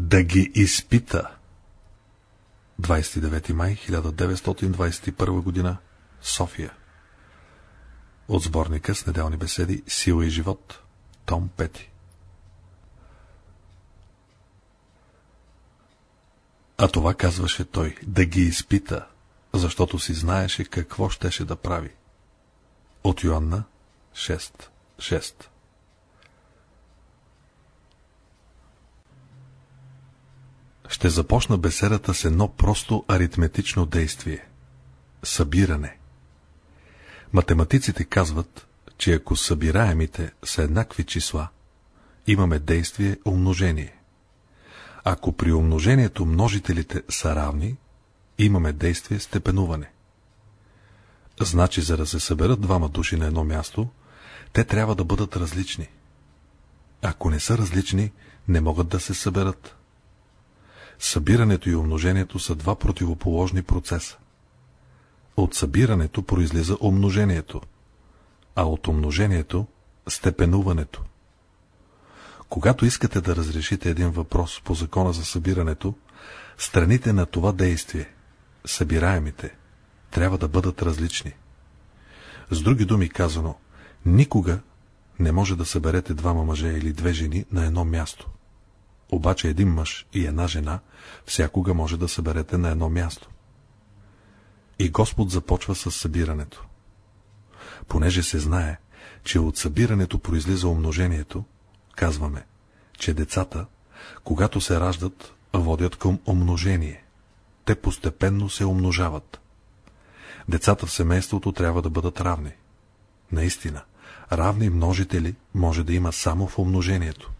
да ги изпита. 29 май 1921 година София От сборника с неделни беседи Сила и живот Том 5 А това казваше той, да ги изпита, защото си знаеше какво щеше да прави. От Йоанна 6. Ще започна беседата с едно просто аритметично действие – събиране. Математиците казват, че ако събираемите са еднакви числа, имаме действие умножение. Ако при умножението множителите са равни, имаме действие степенуване. Значи, за да се съберат двама души на едно място, те трябва да бъдат различни. Ако не са различни, не могат да се съберат. Събирането и умножението са два противоположни процеса. От събирането произлиза умножението, а от умножението – степенуването. Когато искате да разрешите един въпрос по закона за събирането, страните на това действие, събираемите, трябва да бъдат различни. С други думи казано, никога не може да съберете двама мъже или две жени на едно място. Обаче един мъж и една жена всякога може да съберете на едно място. И Господ започва с събирането. Понеже се знае, че от събирането произлиза умножението, казваме, че децата, когато се раждат, водят към умножение. Те постепенно се умножават. Децата в семейството трябва да бъдат равни. Наистина, равни множители може да има само в умножението.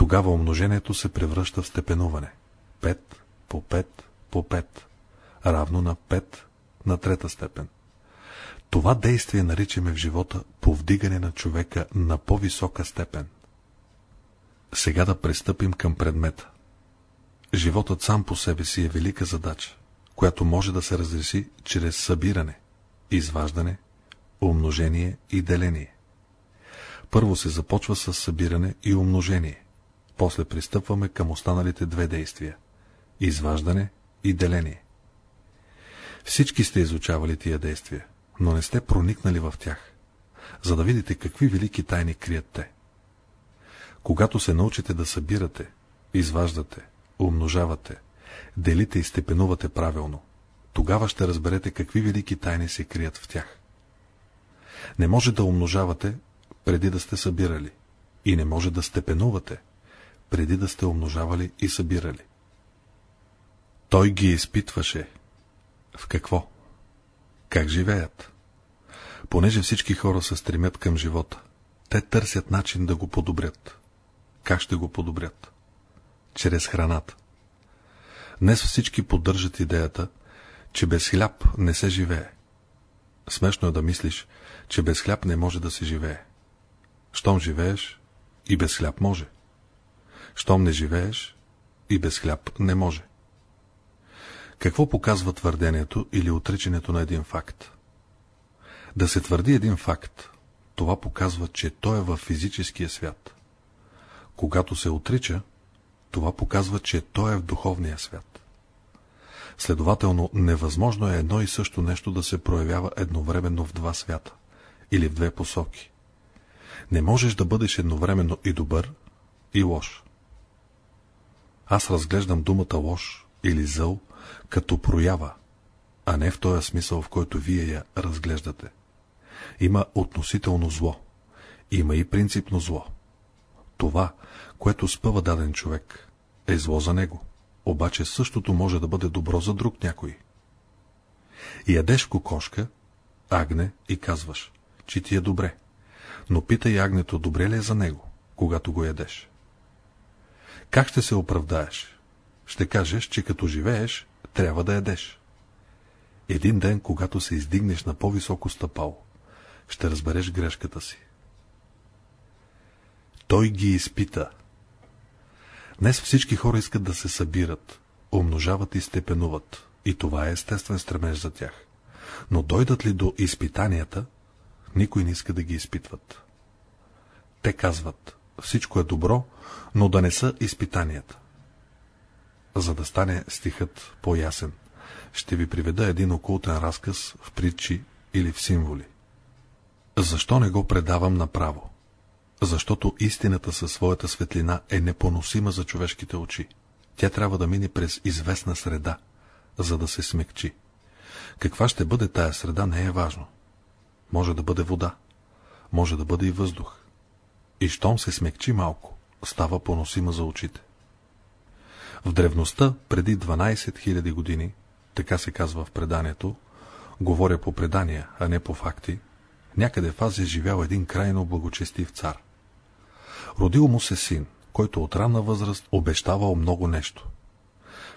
Тогава умножението се превръща в степенуване. 5 по 5 по 5, равно на 5 на трета степен. Това действие наричаме в живота повдигане на човека на по-висока степен. Сега да пристъпим към предмета. Животът сам по себе си е велика задача, която може да се разреши чрез събиране, изваждане, умножение и деление. Първо се започва с събиране и умножение. После пристъпваме към останалите две действия – изваждане и деление. Всички сте изучавали тия действия, но не сте проникнали в тях, за да видите какви велики тайни крият те. Когато се научите да събирате, изваждате, умножавате, делите и степенувате правилно, тогава ще разберете какви велики тайни се крият в тях. Не може да умножавате преди да сте събирали и не може да степенувате преди да сте умножавали и събирали. Той ги изпитваше. В какво? Как живеят? Понеже всички хора се стремят към живота, те търсят начин да го подобрят. Как ще го подобрят? Чрез храната. Днес всички поддържат идеята, че без хляб не се живее. Смешно е да мислиш, че без хляб не може да се живее. Щом живееш, и без хляб може. Щом не живееш, и без хляб не може. Какво показва твърдението или отричането на един факт? Да се твърди един факт, това показва, че той е в физическия свят. Когато се отрича, това показва, че той е в духовния свят. Следователно, невъзможно е едно и също нещо да се проявява едновременно в два свята или в две посоки. Не можеш да бъдеш едновременно и добър, и лош. Аз разглеждам думата лош или зъл като проява, а не в този смисъл, в който вие я разглеждате. Има относително зло. Има и принципно зло. Това, което спъва даден човек, е зло за него. Обаче същото може да бъде добро за друг някой. Ядеш кокошка, агне и казваш, че ти е добре. Но питай агнето, добре ли е за него, когато го ядеш. Как ще се оправдаеш? Ще кажеш, че като живееш, трябва да ядеш. Един ден, когато се издигнеш на по-високо стъпало, ще разбереш грешката си. Той ги изпита. Днес всички хора искат да се събират, умножават и степенуват, и това е естествен стремеж за тях. Но дойдат ли до изпитанията, никой не иска да ги изпитват. Те казват, всичко е добро, но да не са изпитанията. за да стане стихът по-ясен. Ще ви приведа един окултен разказ в притчи или в символи. Защо не го предавам направо? Защото истината със своята светлина е непоносима за човешките очи. Тя трябва да мине през известна среда, за да се смекчи. Каква ще бъде тая среда, не е важно. Може да бъде вода, може да бъде и въздух. И щом се смекчи малко, става поносима за очите. В древността, преди 12 000 години, така се казва в преданието, говоря по предания, а не по факти, някъде в Азия живял един крайно благочестив цар. Родил му се син, който от ранна възраст обещавал много нещо.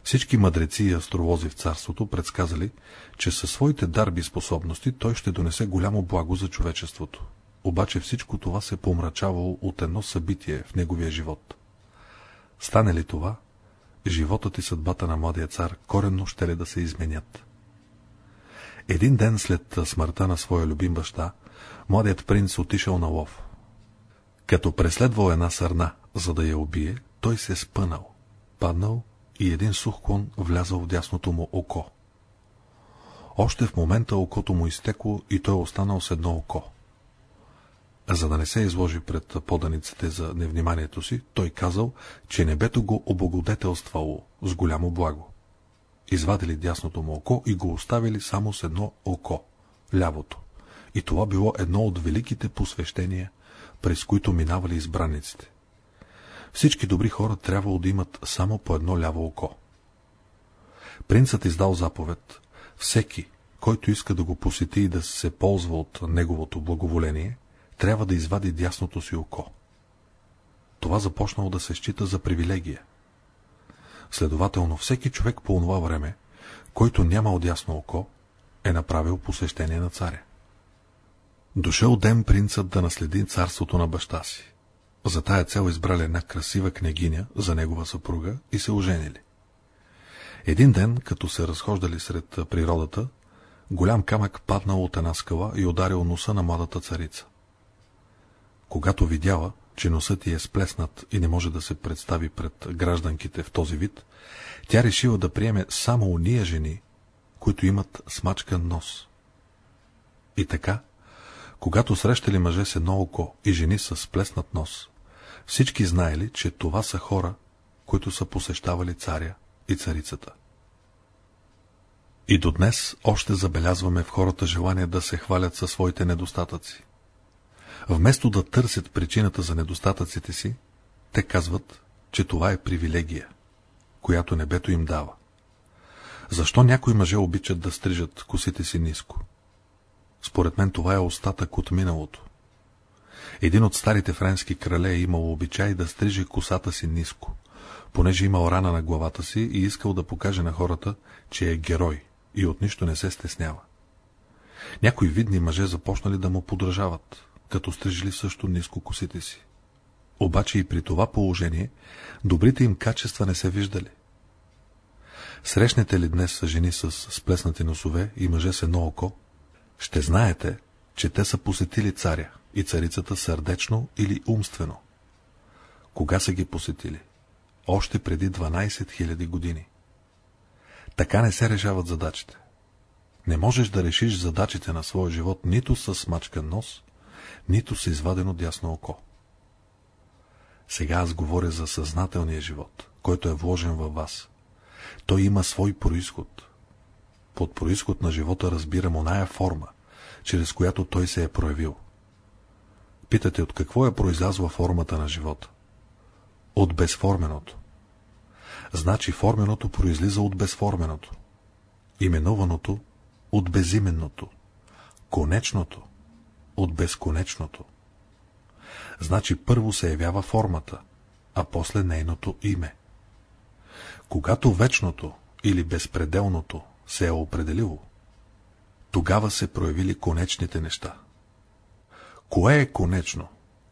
Всички мъдреци и астровози в царството предсказали, че със своите дарби способности той ще донесе голямо благо за човечеството. Обаче всичко това се помрачавало от едно събитие в неговия живот. Стане ли това, животът и съдбата на младия цар коренно ще ли да се изменят. Един ден след смъртта на своя любим баща, младият принц отишъл на лов. Като преследвал една сърна, за да я убие, той се спънал, паднал и един сух клон влязал в дясното му око. Още в момента окото му изтекло и той останал с едно око. За да не се изложи пред поданиците за невниманието си, той казал, че небето го облагодетелствало с голямо благо. Извадили дясното му око и го оставили само с едно око, лявото. И това било едно от великите посвещения, през които минавали избранниците. Всички добри хора трябвало да имат само по едно ляво око. Принцът издал заповед, всеки, който иска да го посети и да се ползва от неговото благоволение, трябва да извади дясното си око. Това започнало да се счита за привилегия. Следователно, всеки човек по това време, който нямал дясно око, е направил посещение на царя. Дошъл ден принцът да наследи царството на баща си. За тая цел избрали една красива княгиня за негова съпруга и се оженили. Един ден, като се разхождали сред природата, голям камък паднал от една скала и ударил носа на младата царица. Когато видяла, че носът й е сплеснат и не може да се представи пред гражданките в този вид, тя решила да приеме само уния жени, които имат смачкан нос. И така, когато срещали мъже с едно око и жени с сплеснат нос, всички знаели, че това са хора, които са посещавали царя и царицата. И до днес още забелязваме в хората желание да се хвалят със своите недостатъци. Вместо да търсят причината за недостатъците си, те казват, че това е привилегия, която небето им дава. Защо някои мъже обичат да стрижат косите си ниско? Според мен това е остатък от миналото. Един от старите френски крале е имал обичай да стриже косата си ниско, понеже имал рана на главата си и искал да покаже на хората, че е герой и от нищо не се стеснява. Някои видни мъже започнали да му подражават, като стрижили също ниско косите си. Обаче и при това положение, добрите им качества не се виждали. Срещнете ли днес жени с сплеснати носове и мъже с едно око, ще знаете, че те са посетили царя и царицата сърдечно или умствено. Кога са ги посетили? Още преди 12 000 години. Така не се решават задачите. Не можеш да решиш задачите на своя живот нито с смачкан нос, нито с извадено дясно око. Сега аз говоря за съзнателния живот, който е вложен във вас. Той има свой происход. Под происход на живота разбирам оная форма, чрез която той се е проявил. Питате от какво е произлязла формата на живота? От безформеното. Значи форменото произлиза от безформеното. Именуваното от безименното. Конечното от безконечното. Значи първо се явява формата, а после нейното име. Когато вечното или безпределното се е определило, тогава се проявили конечните неща. Кое е конечно?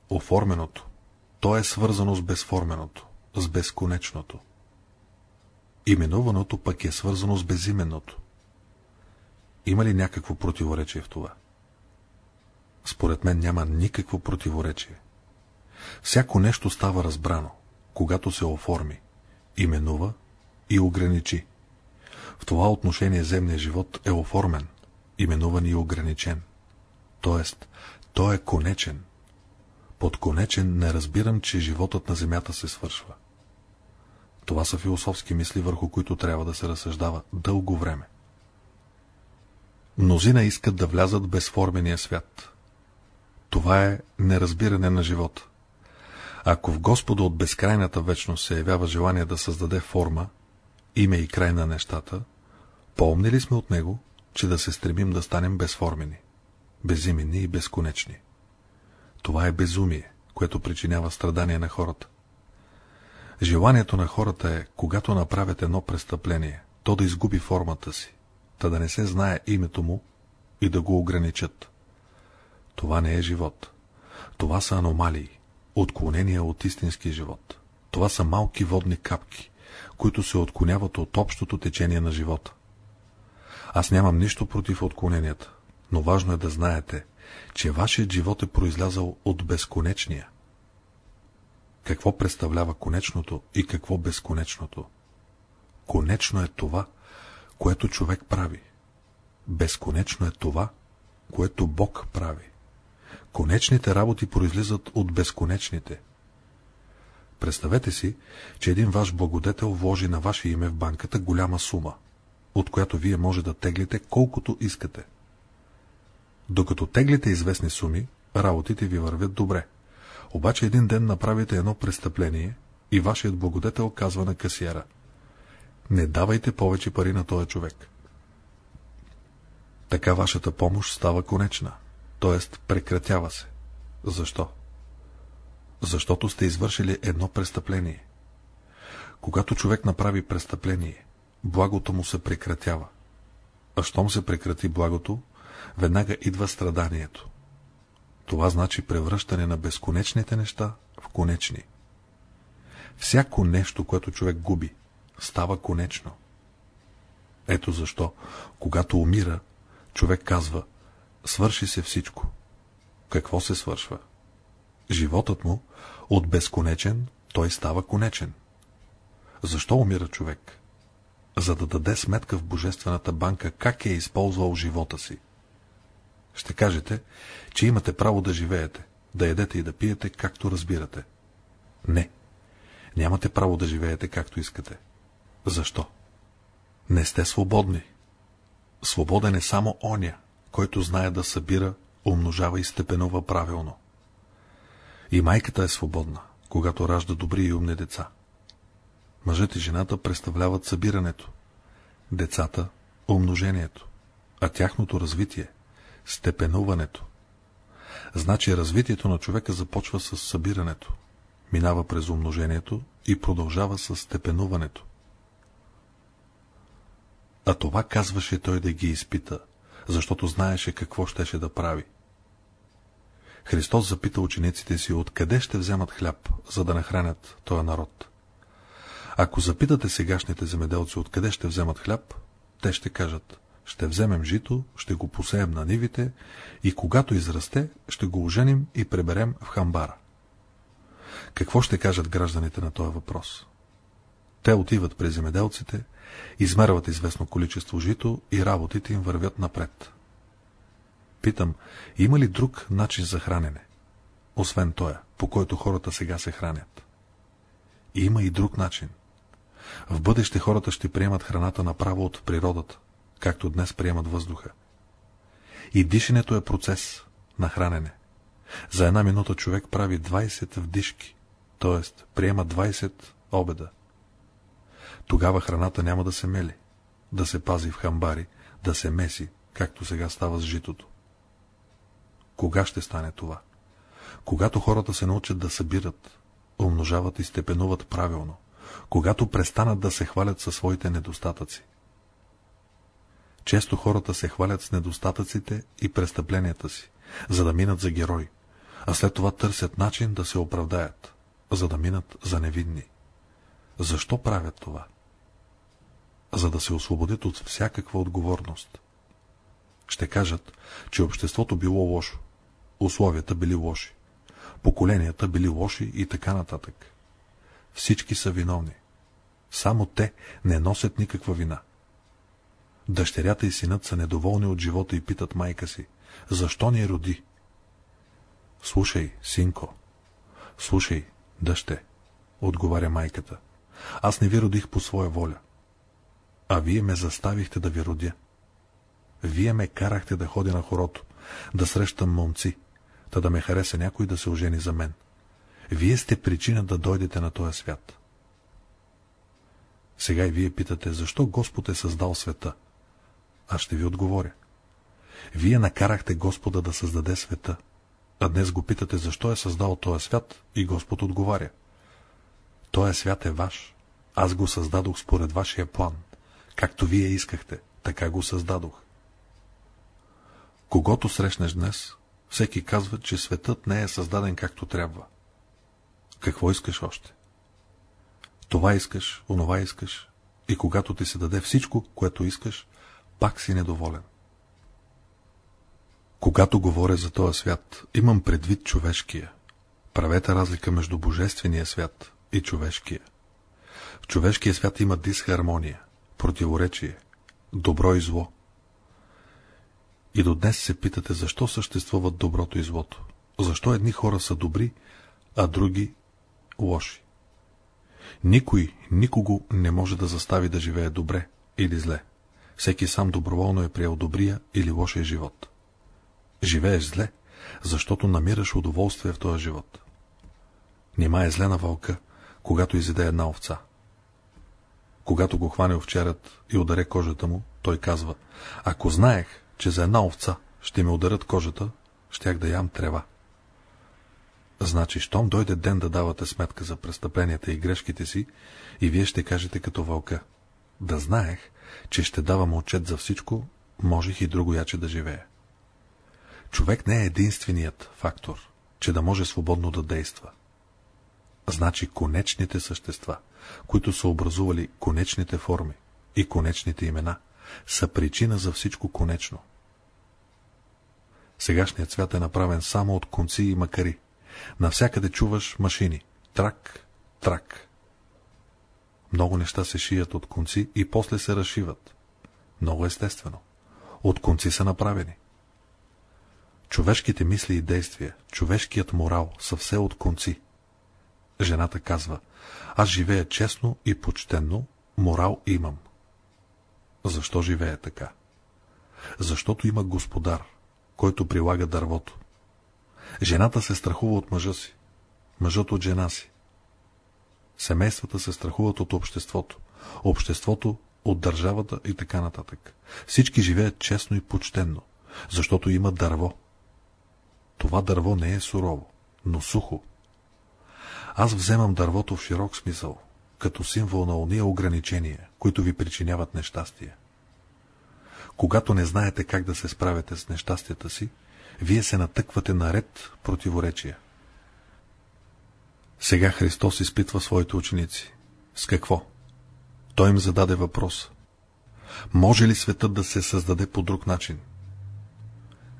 Оформеното. То е свързано с безформеното, с безконечното. Именуваното пък е свързано с безименното. Има ли някакво противоречие в това? Според мен няма никакво противоречие. Всяко нещо става разбрано, когато се оформи, именува и ограничи. В това отношение земният живот е оформен, именуван и ограничен. Тоест, той е конечен. Под конечен не разбирам, че животът на земята се свършва. Това са философски мисли, върху които трябва да се разсъждава дълго време. Мнозина искат да влязат безформения свят. Това е неразбиране на живота. Ако в Господа от безкрайната вечност се явява желание да създаде форма, име и край на нещата, помни ли сме от Него, че да се стремим да станем безформени, безименни и безконечни? Това е безумие, което причинява страдания на хората. Желанието на хората е, когато направят едно престъпление, то да изгуби формата си, та да не се знае името му и да го ограничат. Това не е живот. Това са аномалии, отклонения от истински живот. Това са малки водни капки, които се отклоняват от общото течение на живота. Аз нямам нищо против отклоненията, но важно е да знаете, че вашият живот е произлязал от безконечния. Какво представлява конечното и какво безконечното? Конечно е това, което човек прави. Безконечно е това, което Бог прави. Конечните работи произлизат от безконечните. Представете си, че един ваш благодетел вложи на ваше име в банката голяма сума, от която вие може да теглите колкото искате. Докато теглите известни суми, работите ви вървят добре. Обаче един ден направите едно престъпление и вашият благодетел казва на касиера. Не давайте повече пари на този човек. Така вашата помощ става конечна, т.е. прекратява се. Защо? Защото сте извършили едно престъпление. Когато човек направи престъпление, благото му се прекратява. А щом се прекрати благото, веднага идва страданието. Това значи превръщане на безконечните неща в конечни. Всяко нещо, което човек губи, става конечно. Ето защо, когато умира, човек казва, свърши се всичко. Какво се свършва? Животът му, от безконечен, той става конечен. Защо умира човек? За да даде сметка в Божествената банка, как е използвал живота си. Ще кажете, че имате право да живеете, да едете и да пиете, както разбирате. Не. Нямате право да живеете както искате. Защо? Не сте свободни. Свободен е само оня, който знае да събира, умножава и степенува правилно. И майката е свободна, когато ражда добри и умни деца. Мъжът и жената представляват събирането, децата – умножението, а тяхното развитие – степенуването. Значи развитието на човека започва с събирането, минава през умножението и продължава с степенуването. А това казваше той да ги изпита, защото знаеше какво щеше да прави. Христос запита учениците си, откъде ще вземат хляб, за да нахранят този народ. Ако запитате сегашните земеделци, откъде ще вземат хляб, те ще кажат, ще вземем жито, ще го посеем на нивите и когато израсте, ще го оженим и преберем в хамбара. Какво ще кажат гражданите на този въпрос? Те отиват при земеделците, измерват известно количество жито и работите им вървят напред. Питам, има ли друг начин за хранене? Освен тоя, по който хората сега се хранят. Има и друг начин. В бъдеще хората ще приемат храната направо от природата както днес приемат въздуха. И дишането е процес на хранене. За една минута човек прави 20 вдишки, т.е. приема 20 обеда. Тогава храната няма да се мели, да се пази в хамбари, да се меси, както сега става с житото. Кога ще стане това? Когато хората се научат да събират, умножават и степенуват правилно, когато престанат да се хвалят със своите недостатъци. Често хората се хвалят с недостатъците и престъпленията си, за да минат за герои, а след това търсят начин да се оправдаят, за да минат за невинни. Защо правят това? За да се освободят от всякаква отговорност. Ще кажат, че обществото било лошо, условията били лоши, поколенията били лоши и така нататък. Всички са виновни. Само те не носят никаква вина. Дъщерята и синът са недоволни от живота и питат майка си, защо ни роди? Слушай, синко, слушай, дъще, отговаря майката. Аз не ви родих по своя воля. А вие ме заставихте да ви родя. Вие ме карахте да ходя на хорото, да срещам момци, та да ме хареса някой да се ожени за мен. Вие сте причина да дойдете на този свят. Сега и вие питате, защо Господ е създал света? Аз ще ви отговоря. Вие накарахте Господа да създаде света, а днес го питате, защо е създал този свят и Господ отговаря. Този свят е ваш. Аз го създадох според вашия план. Както вие искахте, така го създадох. Когато срещнеш днес, всеки казва, че светът не е създаден както трябва. Какво искаш още? Това искаш, онова искаш, и когато ти се даде всичко, което искаш, пак си недоволен. Когато говоря за този свят, имам предвид човешкия. Правете разлика между божествения свят и човешкия. В човешкия свят има дисхармония, противоречие, добро и зло. И до днес се питате, защо съществуват доброто и злото. Защо едни хора са добри, а други лоши. Никой никого не може да застави да живее добре или зле. Всеки сам доброволно е приел добрия или лошия живот. Живееш зле, защото намираш удоволствие в този живот. Нима е зле на вълка, когато изеде една овца. Когато го хване овчарят и ударе кожата му, той казва, ако знаех, че за една овца ще ми ударят кожата, щях да ям трева. Значи, щом дойде ден да давате сметка за престъпленията и грешките си, и вие ще кажете като вълка. Да знаех, че ще давам отчет за всичко, можех и друго яче да живея. Човек не е единственият фактор, че да може свободно да действа. Значи конечните същества, които са образували конечните форми и конечните имена, са причина за всичко конечно. Сегашният свят е направен само от конци и макари. Навсякъде чуваш машини. Трак, трак. Много неща се шият от конци и после се разшиват. Много естествено. От конци са направени. Човешките мисли и действия, човешкият морал са все от конци. Жената казва, аз живея честно и почтенно, морал имам. Защо живее така? Защото има господар, който прилага дървото. Жената се страхува от мъжа си, мъжът от жена си. Семействата се страхуват от обществото, обществото от държавата и така нататък. Всички живеят честно и почтенно, защото има дърво. Това дърво не е сурово, но сухо. Аз вземам дървото в широк смисъл, като символ на ония ограничения, които ви причиняват нещастие. Когато не знаете как да се справяте с нещастията си, вие се натъквате на ред противоречия. Сега Христос изпитва своите ученици. С какво? Той им зададе въпрос. Може ли светът да се създаде по друг начин?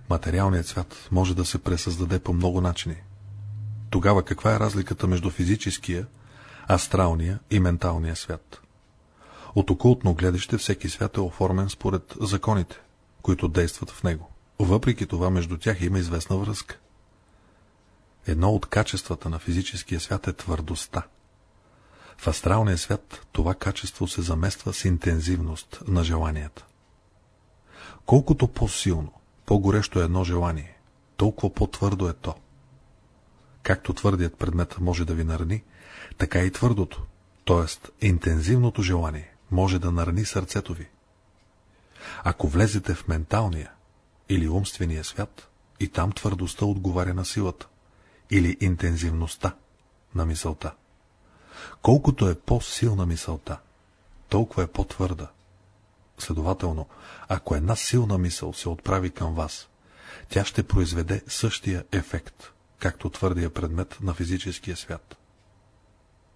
Материалният свят може да се пресъздаде по много начини. Тогава каква е разликата между физическия, астралния и менталния свят? От окултно гледаще всеки свят е оформен според законите, които действат в него. Въпреки това между тях има известна връзка. Едно от качествата на физическия свят е твърдостта. В астралния свят това качество се замества с интензивност на желанията. Колкото по-силно, по-горещо е едно желание, толкова по-твърдо е то. Както твърдият предмет може да ви нарани, така и твърдото, т.е. интензивното желание, може да нарани сърцето ви. Ако влезете в менталния, или умствения свят, и там твърдостта отговаря на силата, или интензивността на мисълта. Колкото е по-силна мисълта, толкова е по-твърда. Следователно, ако една силна мисъл се отправи към вас, тя ще произведе същия ефект, както твърдия предмет на физическия свят.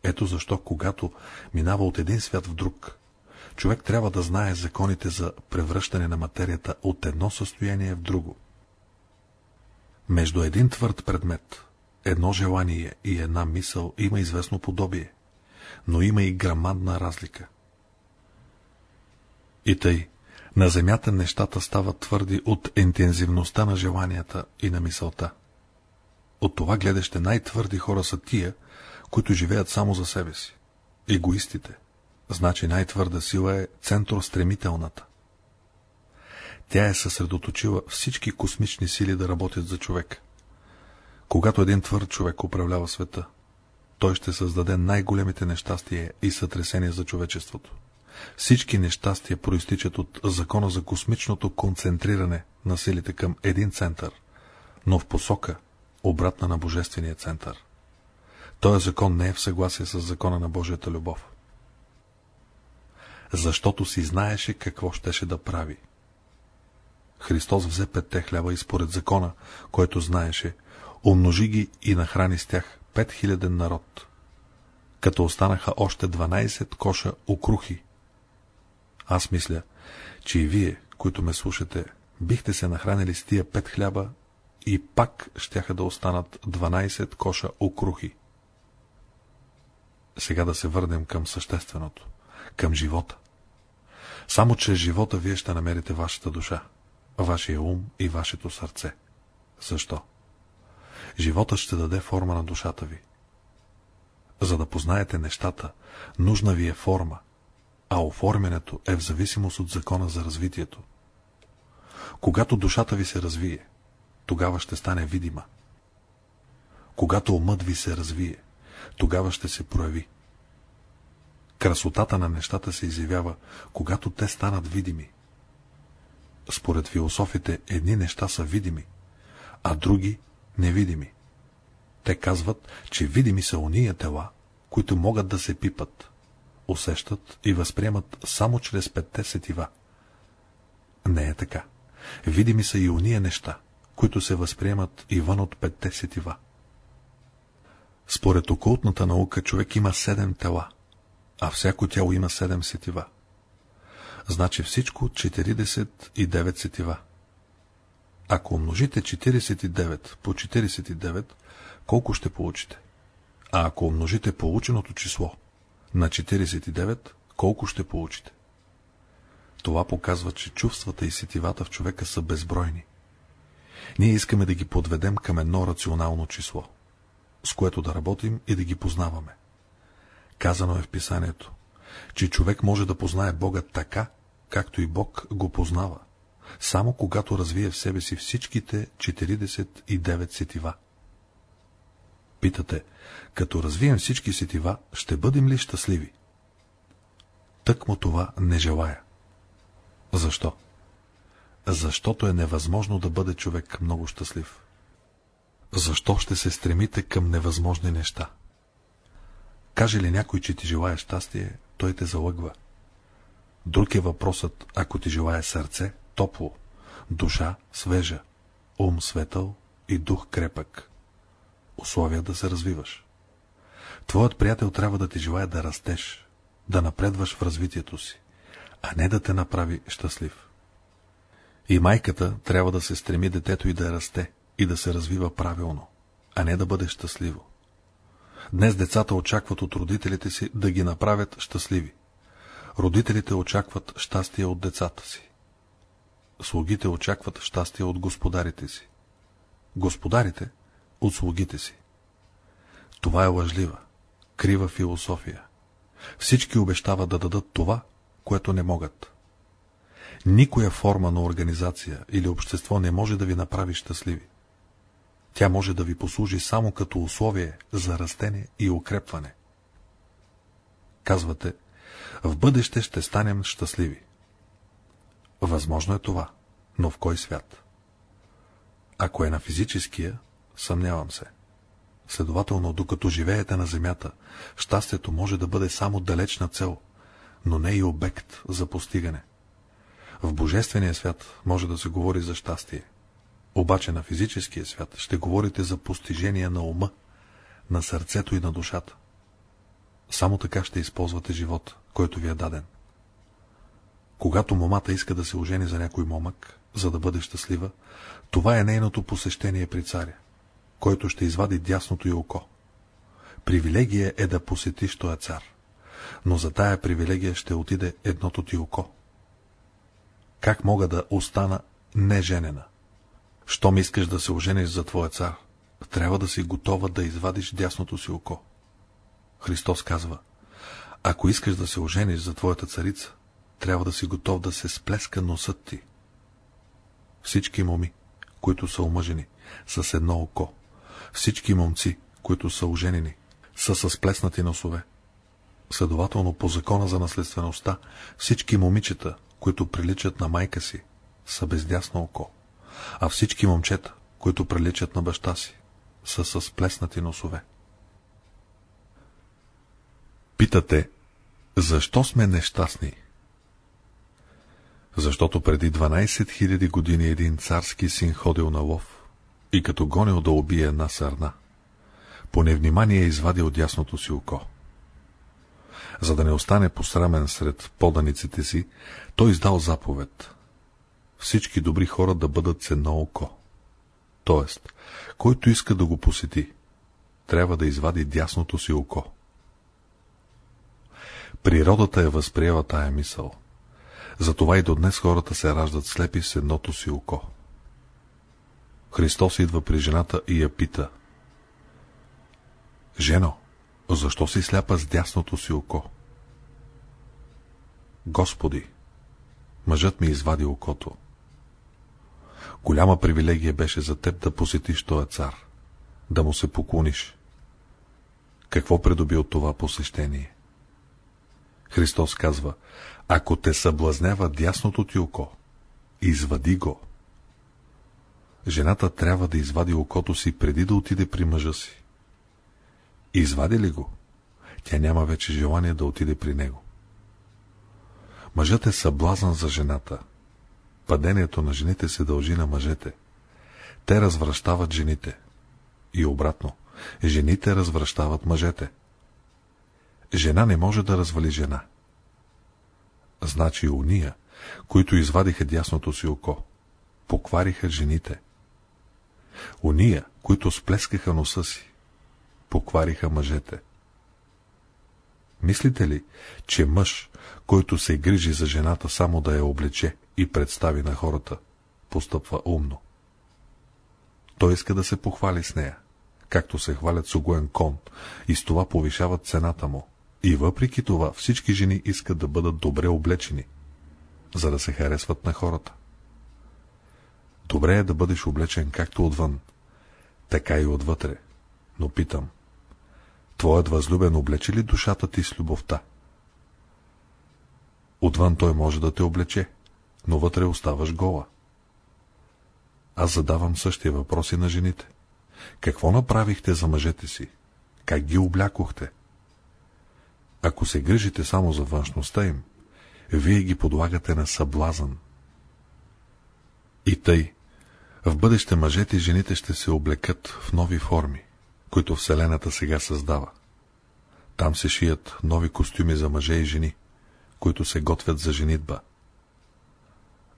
Ето защо, когато минава от един свят в друг, човек трябва да знае законите за превръщане на материята от едно състояние в друго. Между един твърд предмет, едно желание и една мисъл има известно подобие. но има и грамадна разлика. И тъй, на земята нещата стават твърди от интензивността на желанията и на мисълта. От това гледаще най-твърди хора са тия, които живеят само за себе си. Егоистите. Значи най-твърда сила е центростремителната. Тя е съсредоточила всички космични сили да работят за човек. Когато един твърд човек управлява света, той ще създаде най-големите нещастия и сътресения за човечеството. Всички нещастия проистичат от закона за космичното концентриране на силите към един център, но в посока обратна на Божествения център. Този закон не е в съгласие с закона на Божията любов. Защото си знаеше какво щеше да прави. Христос взе петте хляба и според закона, който знаеше, умножи ги и нахрани с тях пет хиляден народ, като останаха още 12 коша окрухи. Аз мисля, че и вие, които ме слушате, бихте се нахранили с тия пет хляба и пак щяха да останат 12 коша окрухи. Сега да се върнем към същественото, към живота. Само че живота вие ще намерите вашата душа, вашия ум и вашето сърце. Защо? Животът ще даде форма на душата ви. За да познаете нещата, нужна ви е форма, а оформянето е в зависимост от закона за развитието. Когато душата ви се развие, тогава ще стане видима. Когато умът ви се развие, тогава ще се прояви. Красотата на нещата се изявява, когато те станат видими. Според философите едни неща са видими, а други невидими. Те казват, че видими са уния тела, които могат да се пипат, усещат и възприемат само чрез петте сетива. Не е така. Видими са и уния неща, които се възприемат и от петте сетива. Според окултната наука човек има седем тела, а всяко тяло има седем сетива. Значи всичко 49 сетива. Ако умножите 49 по 49, колко ще получите? А ако умножите полученото число на 49, колко ще получите? Това показва, че чувствата и сетивата в човека са безбройни. Ние искаме да ги подведем към едно рационално число, с което да работим и да ги познаваме. Казано е в писанието, че човек може да познае Бога така, както и Бог го познава, само когато развие в себе си всичките 49 сетива. Питате, като развием всички сетива, ще бъдем ли щастливи? Тък му това не желая. Защо? Защото е невъзможно да бъде човек много щастлив. Защо ще се стремите към невъзможни неща? Каже ли някой, че ти желая щастие, той те залъгва. Друг е въпросът, ако ти желая сърце, топло, душа свежа, ум светъл и дух крепък. Условия да се развиваш. Твоят приятел трябва да ти желая да растеш, да напредваш в развитието си, а не да те направи щастлив. И майката трябва да се стреми детето и да расте, и да се развива правилно, а не да бъде щастливо. Днес децата очакват от родителите си да ги направят щастливи. Родителите очакват щастие от децата си. Слугите очакват щастие от господарите си. Господарите от слугите си. Това е лъжлива, крива философия. Всички обещават да дадат това, което не могат. Никоя форма на организация или общество не може да ви направи щастливи. Тя може да ви послужи само като условие за растение и укрепване. Казвате, в бъдеще ще станем щастливи. Възможно е това, но в кой свят? Ако е на физическия, съмнявам се. Следователно, докато живеете на земята, щастието може да бъде само далечна цел, но не и обект за постигане. В Божествения свят може да се говори за щастие. Обаче на физическия свят ще говорите за постижение на ума, на сърцето и на душата. Само така ще използвате живот, който ви е даден. Когато момата иска да се ожени за някой момък, за да бъде щастлива, това е нейното посещение при царя, който ще извади дясното й око. Привилегия е да посетиш този цар. но за тая привилегия ще отиде едното ти око. Как мога да остана неженена? Щом искаш да се ожениш за твоя цар, трябва да си готова да извадиш дясното си око. Христос казва, ако искаш да се ожениш за твоята царица, трябва да си готов да се сплеска носът ти. Всички моми, които са омъжени, са с едно око. Всички момци, които са оженени, са с плеснати носове. Следователно, по закона за наследствеността, всички момичета, които приличат на майка си, са без дясно око, а всички момчета, които приличат на баща си, са с плеснати носове. Питате, защо сме нещастни? Защото преди 12 000 години един царски син ходил на лов и като гонил да убие една сърна, по невнимание извадил дясното си око. За да не остане посрамен сред поданиците си, той издал заповед. Всички добри хора да бъдат с едно око. Тоест, който иска да го посети, трябва да извади дясното си око. Природата е възприела тая мисъл. Затова и до днес хората се раждат слепи с едното си око. Христос идва при жената и я пита. Жено, защо си сляпа с дясното си око? Господи, мъжът ми извади окото. Голяма привилегия беше за теб да посетиш този цар, да му се поклониш. Какво придоби от това посещение? Христос казва, ако те съблазнява дясното ти око, извади го. Жената трябва да извади окото си преди да отиде при мъжа си. Извади ли го, тя няма вече желание да отиде при него. Мъжът е съблазан за жената. Падението на жените се дължи на мъжете. Те развръщават жените. И обратно, жените развръщават мъжете. Жена не може да развали жена. Значи уния, които извадиха дясното си око, поквариха жените. Уния, които сплескаха носа си, поквариха мъжете. Мислите ли, че мъж, който се грижи за жената само да я облече и представи на хората, постъпва умно? Той иска да се похвали с нея, както се хвалят с огоен кон, и с това повишават цената му. И въпреки това всички жени искат да бъдат добре облечени, за да се харесват на хората. Добре е да бъдеш облечен както отвън, така и отвътре. Но питам, твоят възлюбен облече ли душата ти с любовта? Отвън той може да те облече, но вътре оставаш гола. Аз задавам същия въпроси на жените. Какво направихте за мъжете си? Как ги облякохте? Ако се грижите само за външността им, вие ги подлагате на съблазън. И тъй, в бъдеще мъжете и жените ще се облекат в нови форми, които Вселената сега създава. Там се шият нови костюми за мъже и жени, които се готвят за женитба.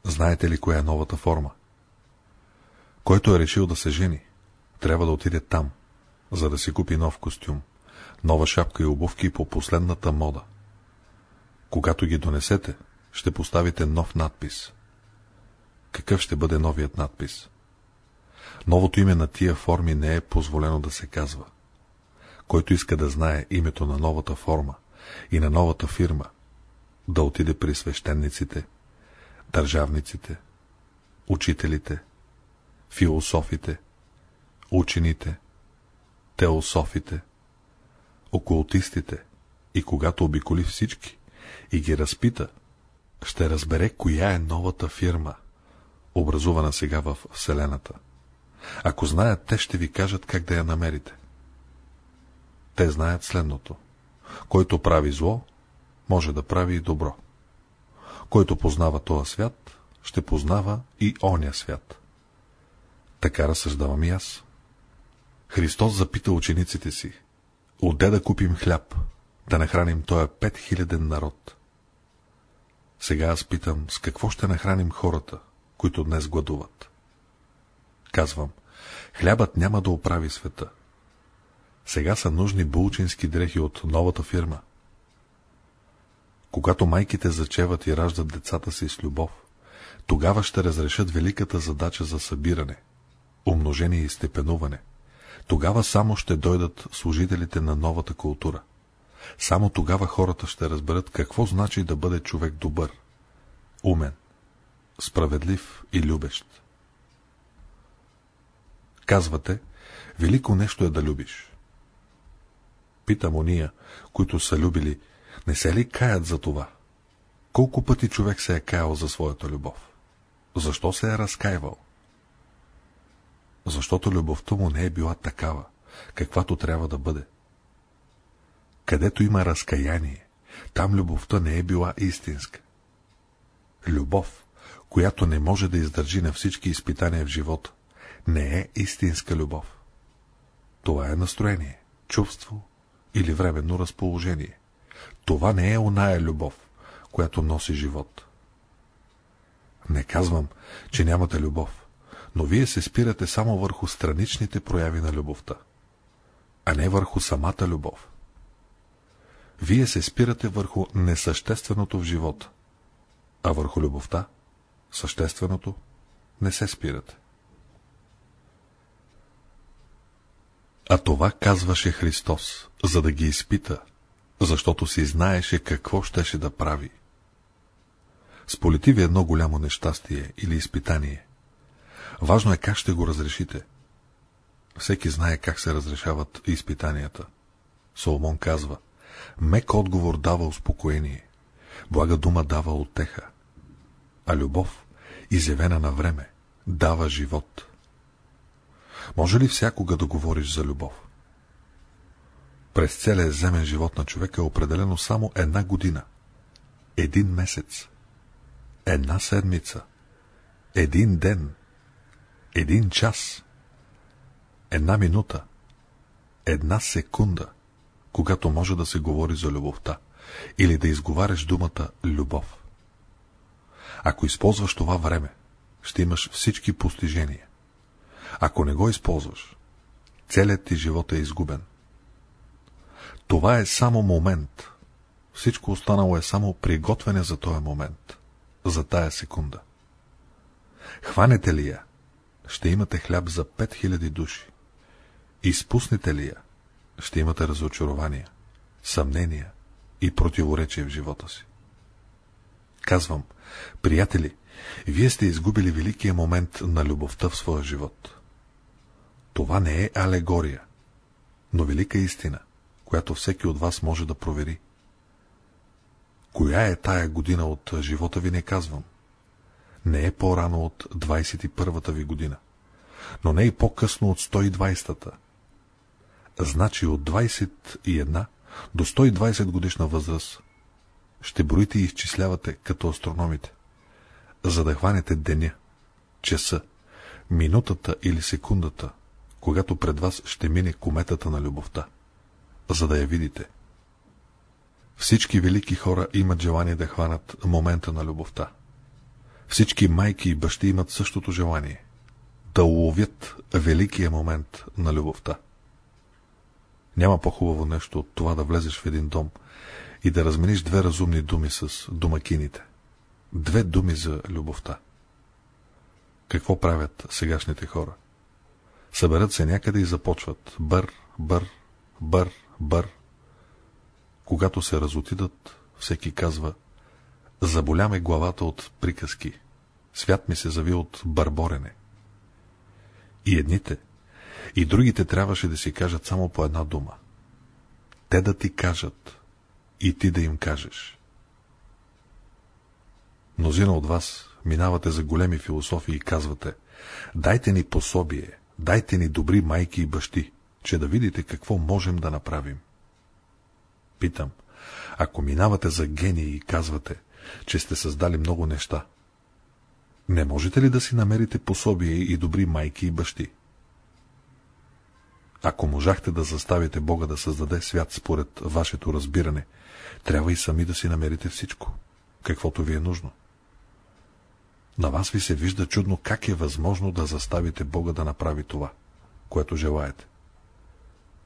Знаете ли коя е новата форма? Който е решил да се жени, трябва да отиде там, за да си купи нов костюм, нова шапка и обувки по последната мода. Когато ги донесете, ще поставите нов надпис. Какъв ще бъде новият надпис? Новото име на тия форми не е позволено да се казва. Който иска да знае името на новата форма и на новата фирма, да отиде при свещениците, държавниците, учителите, философите, учените, теософите, окултистите и когато обиколи всички и ги разпита, ще разбере коя е новата фирма, образувана сега в Вселената. Ако знаят, те ще ви кажат как да я намерите. Те знаят следното. Който прави зло, може да прави и добро. Който познава този свят, ще познава и оня свят. Така разсъждавам и аз. Христос запита учениците си, отде да купим хляб, да нахраним тоя пет хиляден народ. Сега аз питам, с какво ще нахраним хората, които днес гладуват? Казвам, хлябът няма да оправи света. Сега са нужни булчински дрехи от новата фирма. Когато майките зачеват и раждат децата си с любов, тогава ще разрешат великата задача за събиране, умножение и степенуване. Тогава само ще дойдат служителите на новата култура. Само тогава хората ще разберат какво значи да бъде човек добър, умен, справедлив и любещ. Казвате, велико нещо е да любиш. Питам ония, които са любили, не се ли каят за това? Колко пъти човек се е каял за своята любов? Защо се е разкаивал? Защото любовта му не е била такава, каквато трябва да бъде. Където има разкаяние, там любовта не е била истинска. Любов, която не може да издържи на всички изпитания в живота, не е истинска любов. Това е настроение, чувство или временно разположение. Това не е оная любов, която носи живот. Не казвам, че нямате любов, но вие се спирате само върху страничните прояви на любовта, а не върху самата любов. Вие се спирате върху несъщественото в живота, а върху любовта, същественото, не се спирате. А това казваше Христос, за да ги изпита, защото си знаеше какво щеше да прави. Сполети ви едно голямо нещастие или изпитание. Важно е как ще го разрешите. Всеки знае как се разрешават изпитанията. Соломон казва, мек отговор дава успокоение, блага дума дава отеха, а любов, изявена на време, дава живот. Може ли всякога да говориш за любов? През целия земен живот на човека е определено само една година, един месец, една седмица, един ден, един час, една минута, една секунда, когато може да се говори за любовта или да изговаряш думата любов. Ако използваш това време, ще имаш всички постижения. Ако не го използваш, целият ти живот е изгубен. Това е само момент. Всичко останало е само приготвяне за този момент, за тая секунда. Хванете ли я, ще имате хляб за 5000 души. Изпуснете ли я, ще имате разочарования, съмнения и противоречия в живота си. Казвам, приятели, вие сте изгубили великия момент на любовта в своя живот. Това не е алегория, но велика истина, която всеки от вас може да провери. Коя е тая година от живота ви, не казвам. Не е по-рано от 21-та ви година, но не и по-късно от 120-та. Значи от 21 до 120 годишна възраст ще броите и изчислявате като астрономите, за да хванете деня, часа, минутата или секундата, когато пред вас ще мине кометата на любовта, за да я видите. Всички велики хора имат желание да хванат момента на любовта. Всички майки и бащи имат същото желание да уловят великия момент на любовта. Няма по-хубаво нещо от това да влезеш в един дом и да размениш две разумни думи с домакините. Две думи за любовта. Какво правят сегашните хора? Съберат се някъде и започват бър, бър, бър, бър. Когато се разотидат, всеки казва Заболя ме главата от приказки. Свят ми се зави от бърборене. И едните, и другите трябваше да си кажат само по една дума. Те да ти кажат и ти да им кажеш. Мнозина от вас минавате за големи философии и казвате, дайте ни пособие, дайте ни добри майки и бащи, че да видите какво можем да направим. Питам, ако минавате за гении и казвате, че сте създали много неща, не можете ли да си намерите пособие и добри майки и бащи? Ако можахте да заставите Бога да създаде свят според вашето разбиране, трябва и сами да си намерите всичко, каквото ви е нужно. На вас ви се вижда чудно как е възможно да заставите Бога да направи това, което желаете.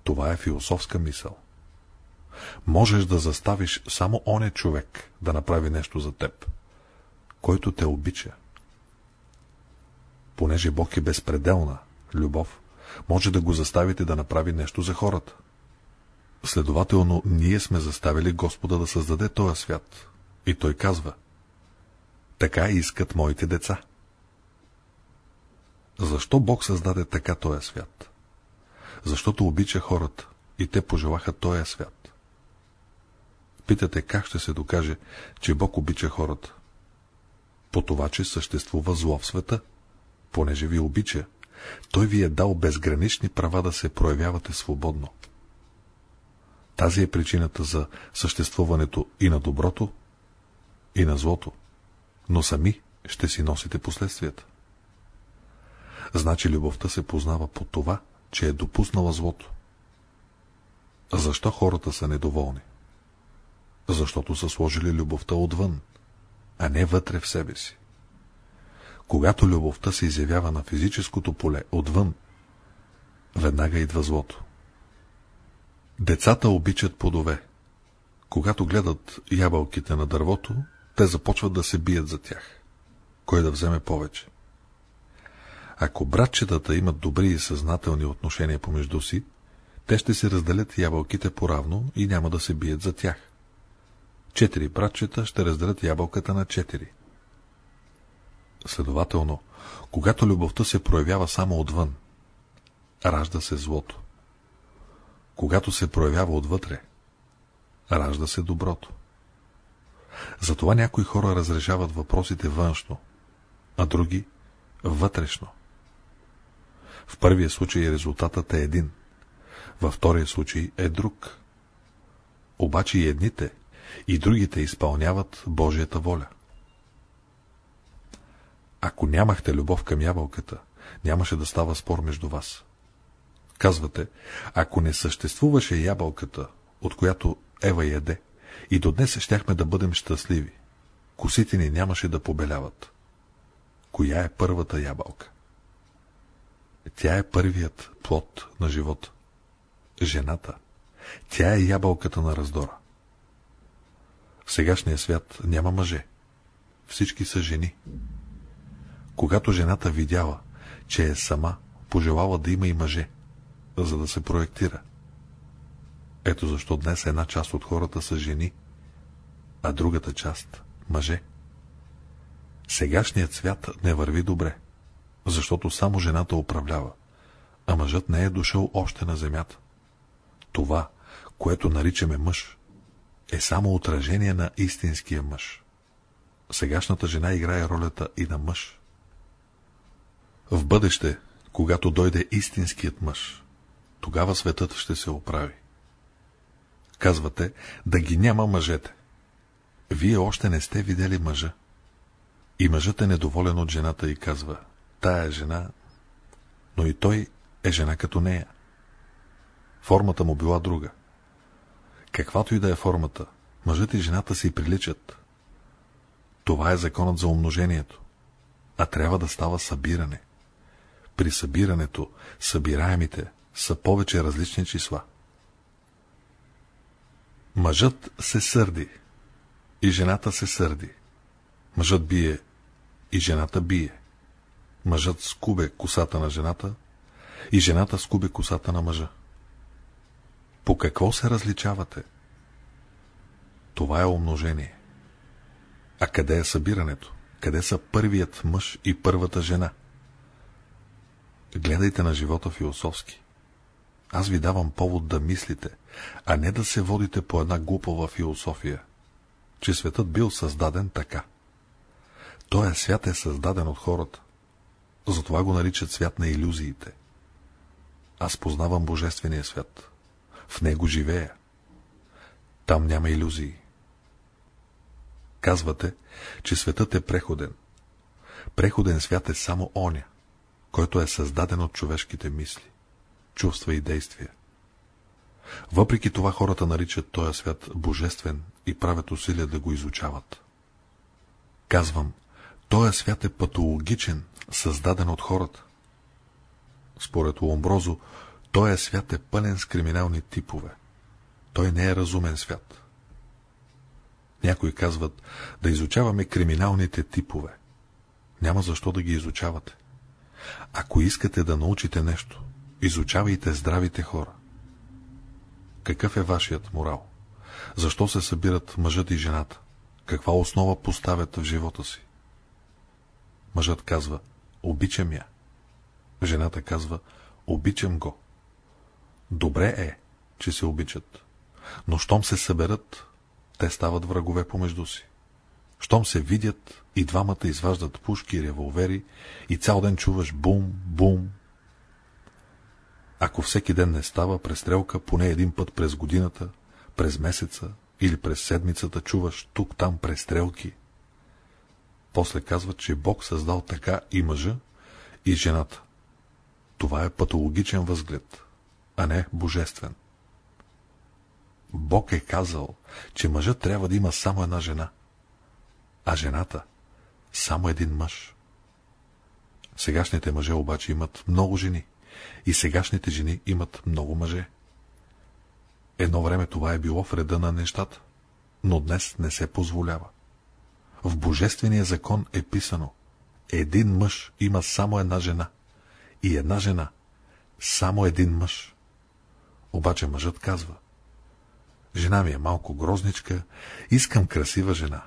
Това е философска мисъл. можеш да заставиш само оне човек да направи нещо за теб, който те обича. Понеже Бог е безпределна любов, може да го заставите да направи нещо за хората. Следователно, ние сме заставили Господа да създаде този свят. И той казва, така искат моите деца. Защо Бог създаде така този свят? Защото обича хората и те пожелаха този свят. Питате как ще се докаже, че Бог обича хората? По това, че съществува зло в света, понеже ви обича, той ви е дал безгранични права да се проявявате свободно. Тази е причината за съществуването и на доброто, и на злото, но сами ще си носите последствията. Значи любовта се познава по това, че е допуснала злото. Защо хората са недоволни? Защото са сложили любовта отвън, а не вътре в себе си. Когато любовта се изявява на физическото поле отвън, веднага идва злото. Децата обичат плодове. Когато гледат ябълките на дървото, те започват да се бият за тях. Кой да вземе повече? Ако братчетата имат добри и съзнателни отношения помежду си, те ще се разделят ябълките поравно и няма да се бият за тях. Четири братчета ще разделят ябълката на четири. Следователно, когато любовта се проявява само отвън, ражда се злото. Когато се проявява отвътре, ражда се доброто. Затова някои хора разрешават въпросите външно, а други вътрешно. В първия случай резултатът е един, във втория случай е друг. Обаче и едните, и другите изпълняват Божията воля. Ако нямахте любов към ябълката, нямаше да става спор между вас. Казвате, ако не съществуваше ябълката, от която Ева яде, и до днес щяхме да бъдем щастливи. Косите ни нямаше да побеляват. Коя е първата ябълка? Тя е първият плод на живота. Жената. Тя е ябълката на раздора. В сегашния свят няма мъже. Всички са жени. Когато жената видяла, че е сама, пожелала да има и мъже, за да се проектира. Ето защо днес една част от хората са жени, а другата част – мъже. Сегашният свят не върви добре, защото само жената управлява, а мъжът не е дошъл още на земята. Това, което наричаме мъж, е само отражение на истинския мъж. Сегашната жена играе ролята и на мъж. В бъдеще, когато дойде истинският мъж, тогава светът ще се оправи. Казвате, да ги няма мъжете. Вие още не сте видели мъжа. И мъжът е недоволен от жената и казва, тая е жена, но и той е жена като нея. Формата му била друга. Каквато и да е формата, мъжът и жената си приличат. Това е законът за умножението, а трябва да става събиране. При събирането, събираемите са повече различни числа. Мъжът се сърди и жената се сърди. Мъжът бие и жената бие. Мъжът скубе косата на жената и жената скубе косата на мъжа. По какво се различавате? Това е умножение. А къде е събирането? Къде са първият мъж и първата жена? Гледайте на живота философски. Аз ви давам повод да мислите, а не да се водите по една глупава философия, че светът бил създаден така. Тоя свят е създаден от хората. Затова го наричат свят на иллюзиите. Аз познавам Божествения свят. В него живея. Там няма иллюзии. Казвате, че светът е преходен. Преходен свят е само оня, който е създаден от човешките мисли, чувства и действия. Въпреки това хората наричат този свят божествен и правят усилия да го изучават. Казвам, този свят е патологичен, създаден от хората. Според Ломброзо, този свят е пълен с криминални типове. той не е разумен свят. Някои казват да изучаваме криминалните типове. Няма защо да ги изучавате. Ако искате да научите нещо, изучавайте здравите хора. Какъв е вашият морал? Защо се събират мъжът и жената? Каква основа поставят в живота си? Мъжът казва, обичам я. Жената казва, обичам го. Добре е, че се обичат. Но щом се съберат, те стават врагове помежду си. Щом се видят, и двамата изваждат пушки и револвери, и цял ден чуваш бум, бум. Ако всеки ден не става престрелка, поне един път през годината, през месеца или през седмицата чуваш тук-там престрелки. После казват, че Бог създал така и мъжа, и жената. Това е патологичен възглед, а не божествен. Бог е казал, че мъжът трябва да има само една жена, а жената само един мъж. Сегашните мъже обаче имат много жени и сегашните жени имат много мъже. Едно време това е било в реда на нещата, но днес не се позволява. В Божествения закон е писано един мъж има само една жена и една жена само един мъж. Обаче мъжът казва Жена ми е малко грозничка, искам красива жена.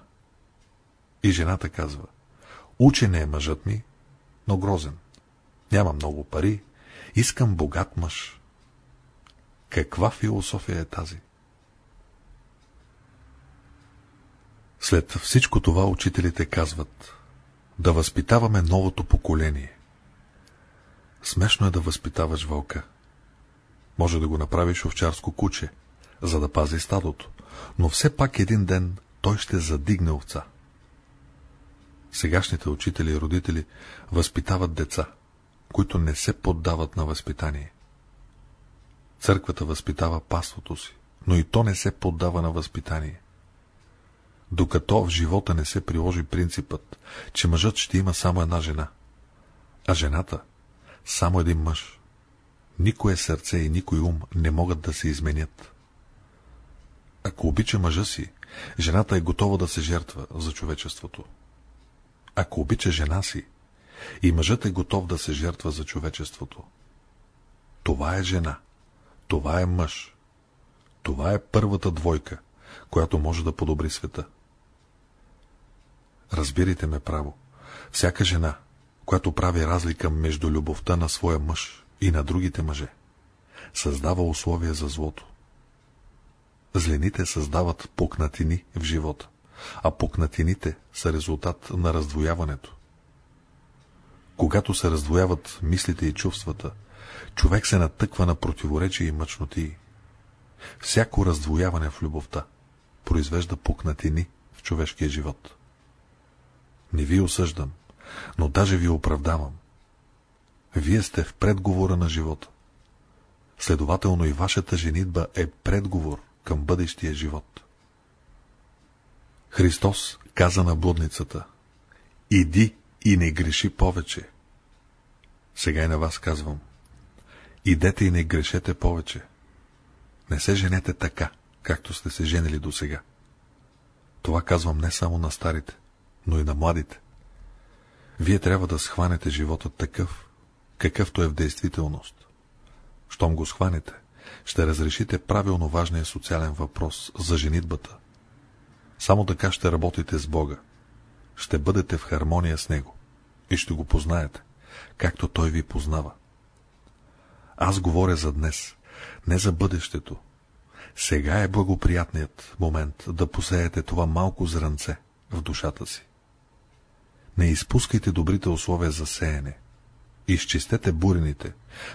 И жената казва Учен е мъжът ми, но грозен. Няма много пари, искам богат мъж. Каква философия е тази? След всичко това учителите казват да възпитаваме новото поколение. Смешно е да възпитаваш вълка. Може да го направиш овчарско куче, за да пази стадото, но все пак един ден той ще задигне овца. Сегашните учители и родители възпитават деца, които не се поддават на възпитание. Църквата възпитава паството си, но и то не се поддава на възпитание. Докато в живота не се приложи принципът, че мъжът ще има само една жена, а жената — само един мъж, никое сърце и никой ум не могат да се изменят. Ако обича мъжа си, жената е готова да се жертва за човечеството. Ако обича жена си, и мъжът е готов да се жертва за човечеството. Това е жена. Това е мъж. Това е първата двойка, която може да подобри света. Разбирайте ме право. Всяка жена, която прави разлика между любовта на своя мъж и на другите мъже, създава условия за злото. Злените създават пукнатини в живота, а пукнатините са резултат на раздвояването. Когато се раздвояват мислите и чувствата, човек се натъква на противоречия и мъчноти. Всяко раздвояване в любовта произвежда пукнатини в човешкия живот. Не ви осъждам, но даже ви оправдавам. Вие сте в предговора на живота. Следователно и вашата женитба е предговор към бъдещия живот. Христос каза на блудницата, иди и не греши повече. Сега и на вас казвам, идете и не грешете повече. Не се женете така, както сте се женили до сега. Това казвам не само на старите, но и на младите. Вие трябва да схванете живота такъв, какъвто е в действителност. Щом го схванете, ще разрешите правилно важния социален въпрос за женитбата. Само така ще работите с Бога. Ще бъдете в хармония с Него и ще го познаете, както Той ви познава. Аз говоря за днес, не за бъдещето. Сега е благоприятният момент да посеете това малко зранце в душата си. Не изпускайте добрите условия за сеене. Изчистете бурените,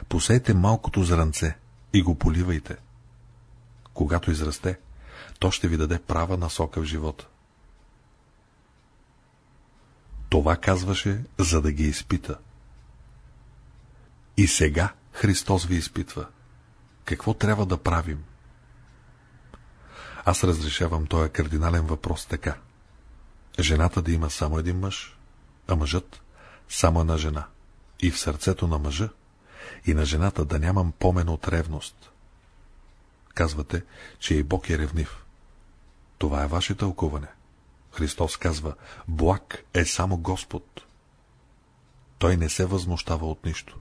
посейте малкото зранце и го поливайте. Когато израсте, то ще ви даде права насока в живота. Това казваше, за да ги изпита. И сега Христос ви изпитва. Какво трябва да правим? Аз разрешавам този кардинален въпрос така. Жената да има само един мъж, а мъжът само една жена. И в сърцето на мъжа и на жената да нямам помен от ревност. казвате, че и Бог е ревнив. Това е ваше тълкуване. Христос казва, благ е само Господ. Той не се възмущава от нищо.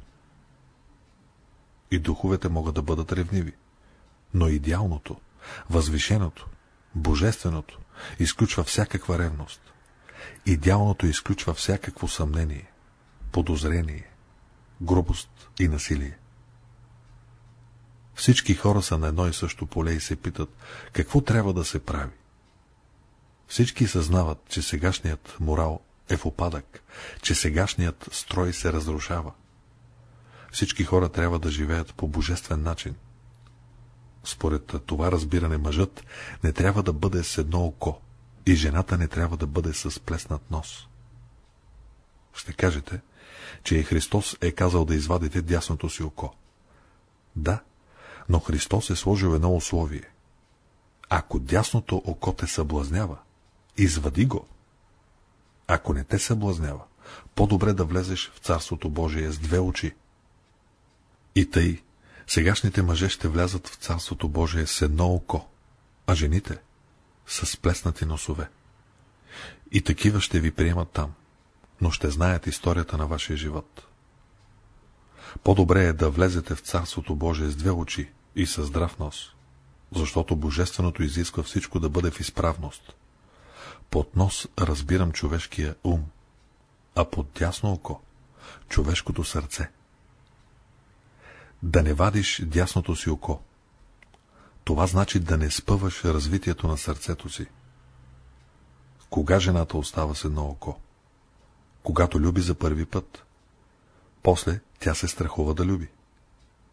И духовете могат да бъдат ревниви. Но идеалното, възвишеното, божественото изключва всякаква ревност. Идеалното изключва всякакво съмнение, подозрение, грубост и насилие. Всички хора са на едно и също поле и се питат, какво трябва да се прави. Всички съзнават, че сегашният морал е в опадък, че сегашният строй се разрушава. Всички хора трябва да живеят по божествен начин. Според това разбиране мъжът не трябва да бъде с едно око и жената не трябва да бъде с плеснат нос. Ще кажете, че Христос е казал да извадите дясното си око. Да, но Христос е сложил едно условие. Ако дясното око те съблазнява, извади го. Ако не те съблазнява, по-добре да влезеш в Царството Божие с две очи. И тъй, сегашните мъже ще влязат в Царството Божие с едно око, а жените с сплеснати носове. И такива ще ви приемат там, но ще знаят историята на вашия живот. По-добре е да влезете в Царството Божие с две очи и със здрав нос, защото Божественото изисква всичко да бъде в изправност. Под нос разбирам човешкия ум, а под дясно око – човешкото сърце. Да не вадиш дясното си око. Това значи да не спъваш развитието на сърцето си. Кога жената остава с едно око? Когато люби за първи път. После тя се страхува да люби.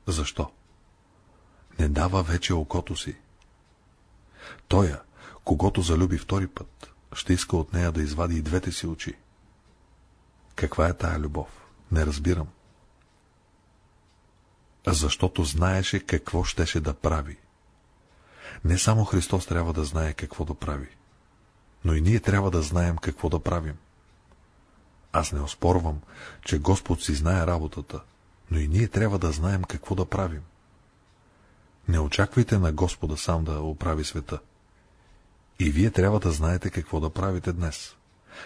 Защо? Не дава вече окото си. Тоя, когато залюби втори път, ще иска от нея да извади и двете си очи. Каква е тая любов? Не разбирам. Защото знаеше какво щеше да прави. Не само Христос трябва да знае какво да прави, но и ние трябва да знаем какво да правим. Аз не оспорвам, че Господ си знае работата, но и ние трябва да знаем какво да правим. Не очаквайте на Господа сам да оправи света. И вие трябва да знаете какво да правите днес.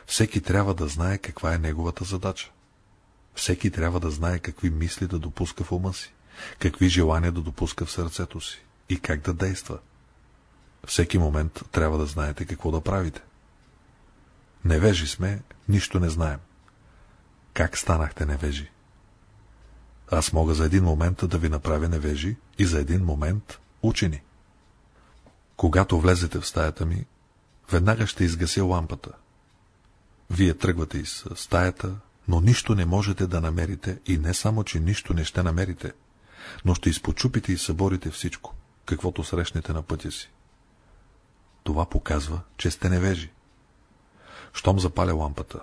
Всеки трябва да знае каква е неговата задача. Всеки трябва да знае какви мисли да допуска в ума си, какви желания да допуска в сърцето си и как да действа. Всеки момент трябва да знаете какво да правите. Невежи сме, нищо не знаем. Как станахте невежи? Аз мога за един момент да ви направя невежи и за един момент учени. Когато влезете в стаята ми, веднага ще изгася лампата. Вие тръгвате из стаята, но нищо не можете да намерите и не само, че нищо не ще намерите, но ще изпочупите и съборите всичко, каквото срещнете на пътя си. Това показва, че сте невежи. Щом запаля лампата,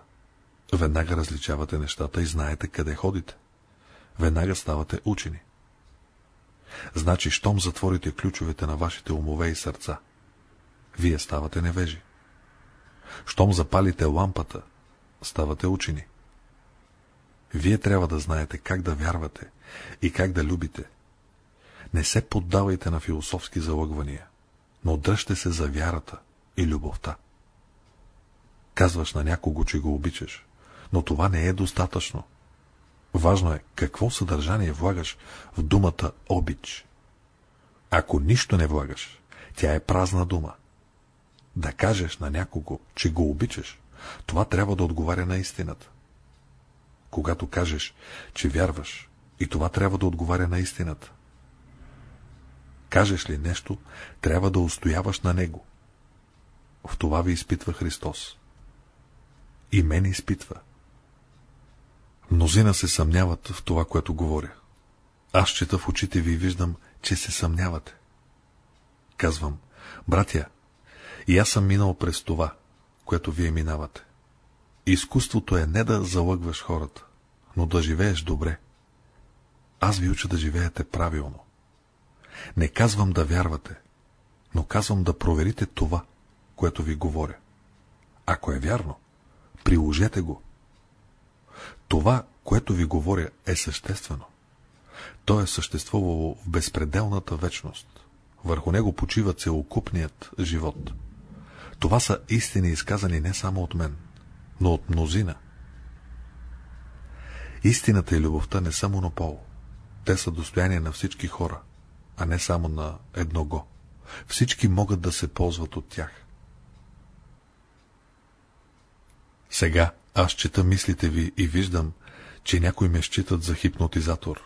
веднага различавате нещата и знаете къде ходите. Веднага ставате учени. Значи, щом затворите ключовете на вашите умове и сърца, вие ставате невежи. Щом запалите лампата, ставате учени. Вие трябва да знаете как да вярвате и как да любите. Не се поддавайте на философски залъгвания, но дръжте се за вярата и любовта. Казваш на някого, че го обичаш, но това не е достатъчно. Важно е какво съдържание влагаш в думата обич. Ако нищо не влагаш, тя е празна дума. Да кажеш на някого, че го обичаш, това трябва да отговаря на истината. Когато кажеш, че вярваш, и това трябва да отговаря на истината. Кажеш ли нещо, трябва да устояваш на него. В това ви изпитва Христос. И мен изпитва. Мнозина се съмняват в това, което говоря. Аз чета в очите ви и виждам, че се съмнявате. Казвам, братя, и аз съм минал през това, което вие минавате. Изкуството е не да залъгваш хората, но да живееш добре. Аз ви уча да живеете правилно. Не казвам да вярвате, но казвам да проверите това, което ви говоря. Ако е вярно, приложете го. Това, което ви говоря, е съществено. То е съществувало в безпределната вечност, Върху него почива целокупният живот. Това са истини изказани не само от мен, но от мнозина. Истината и любовта не са монопол. Те са достояние на всички хора, а не само на едного. Всички могат да се ползват от тях. Сега аз чета мислите ви и виждам, че някои ме считат за хипнотизатор.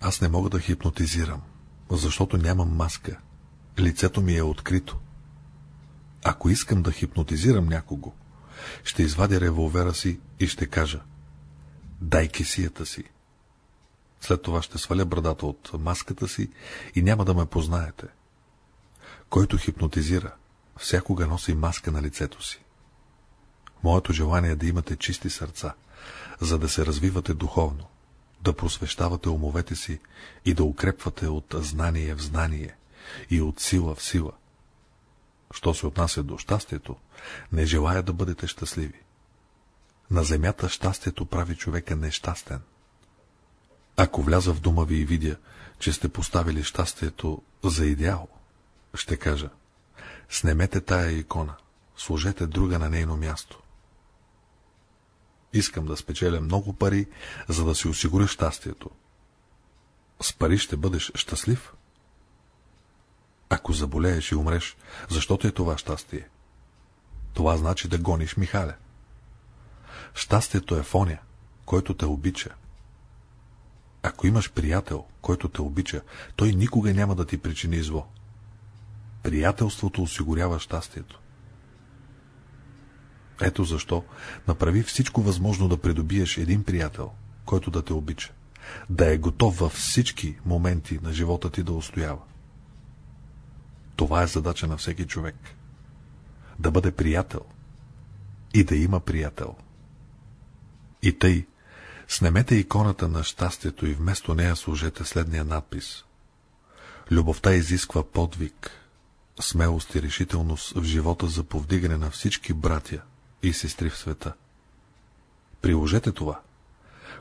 Аз не мога да хипнотизирам, защото нямам маска. Лицето ми е открито. Ако искам да хипнотизирам някого, ще извадя револвера си и ще кажа «Дай кесията си». След това ще сваля брадата от маската си и няма да ме познаете. Който хипнотизира, всякога носи маска на лицето си. Моето желание е да имате чисти сърца, за да се развивате духовно, да просвещавате умовете си и да укрепвате от знание в знание и от сила в сила. Що се отнася до щастието, не желая да бъдете щастливи. На земята щастието прави човека нещастен. Ако вляза в дома ви и видя, че сте поставили щастието за идеал, ще кажа, снемете тая икона, сложете друга на нейно място. Искам да спечеля много пари, за да си осигуря щастието. С пари ще бъдеш щастлив? Ако заболееш и умреш, защо ти е това щастие? Това значи да гониш Михаля. Щастието е в оня, който те обича. Ако имаш приятел, който те обича, той никога няма да ти причини зло. Приятелството осигурява щастието. Ето защо направи всичко възможно да придобиеш един приятел, който да те обича, да е готов във всички моменти на живота ти да устоява. Това е задача на всеки човек. Да бъде приятел и да има приятел. И тъй, снемете иконата на щастието и вместо нея служете следния надпис. Любовта изисква подвиг, смелост и решителност в живота за повдигане на всички братя и сестри в света. Приложете това,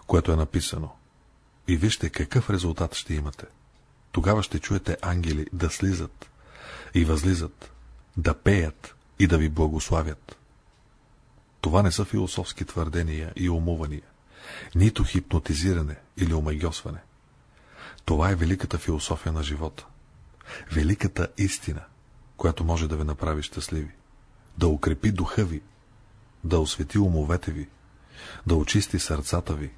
което е написано, и вижте какъв резултат ще имате. Тогава ще чуете ангели да слизат и възлизат, да пеят и да ви благославят. Това не са философски твърдения и умувания, нито хипнотизиране или омагиосване. Това е великата философия на живота. Великата истина, която може да ви направи щастливи, да укрепи духа ви да освети умовете ви, да очисти сърцата ви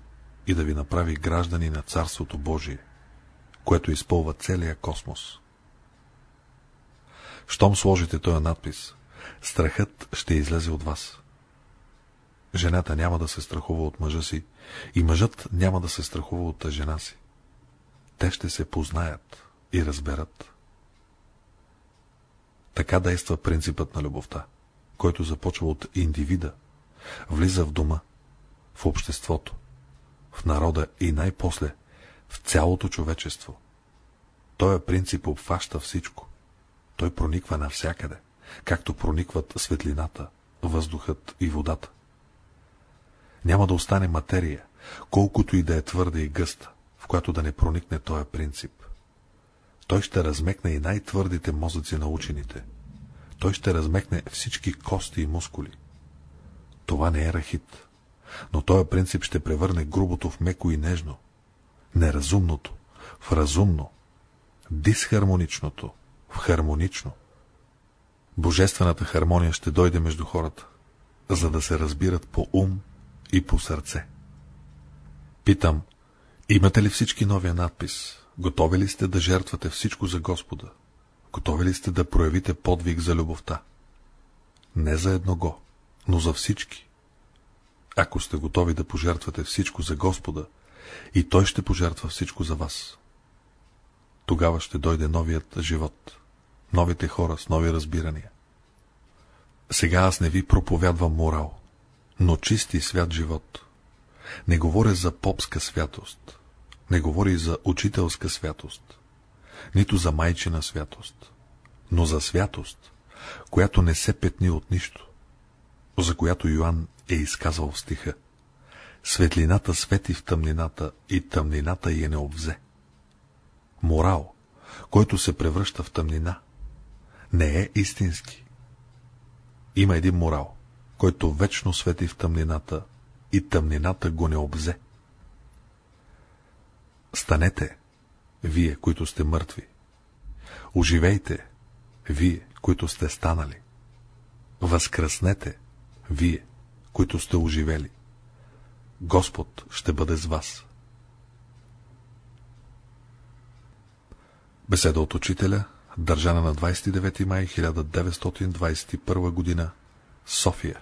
и да ви направи граждани на Царството Божие, което изпълва целия космос. Щом сложите този надпис, страхът ще излезе от вас. Жената няма да се страхува от мъжа си и мъжът няма да се страхува от жена си. Те ще се познаят и разберат. Така действа принципът на любовта който започва от индивида, влиза в дома, в обществото, в народа и най-после в цялото човечество. Той е принцип обхваща всичко. Той прониква навсякъде, както проникват светлината, въздухът и водата. Няма да остане материя, колкото и да е твърда и гъста, в която да не проникне този принцип. Той ще размекне и най-твърдите мозъци на учените – той ще размекне всички кости и мускули. Това не е рахит, но този принцип ще превърне грубото в меко и нежно, неразумното в разумно, дисхармоничното в хармонично. Божествената хармония ще дойде между хората, за да се разбират по ум и по сърце. Питам, имате ли всички новия надпис? Готови ли сте да жертвате всичко за Господа? Готови ли сте да проявите подвиг за любовта? Не за едного, но за всички. Ако сте готови да пожертвате всичко за Господа, и Той ще пожертва всичко за вас. Тогава ще дойде новият живот, новите хора с нови разбирания. Сега аз не ви проповядвам морал, но чисти свят живот. Не говоря за попска святост, не говоря и за учителска святост нито за майчина святост, но за святост, която не се петни от нищо, за която Йоанн е изказал в стиха. Светлината свети в тъмнината и тъмнината я не обвзе. Морал, който се превръща в тъмнина, не е истински. Има един морал, който вечно свети в тъмнината и тъмнината го не обзе. Станете, вие, които сте мъртви. Оживейте, вие, които сте станали. Възкръснете, вие, които сте оживели. Господ ще бъде с вас. Беседа от учителя, държана на 29 май 1921 г. София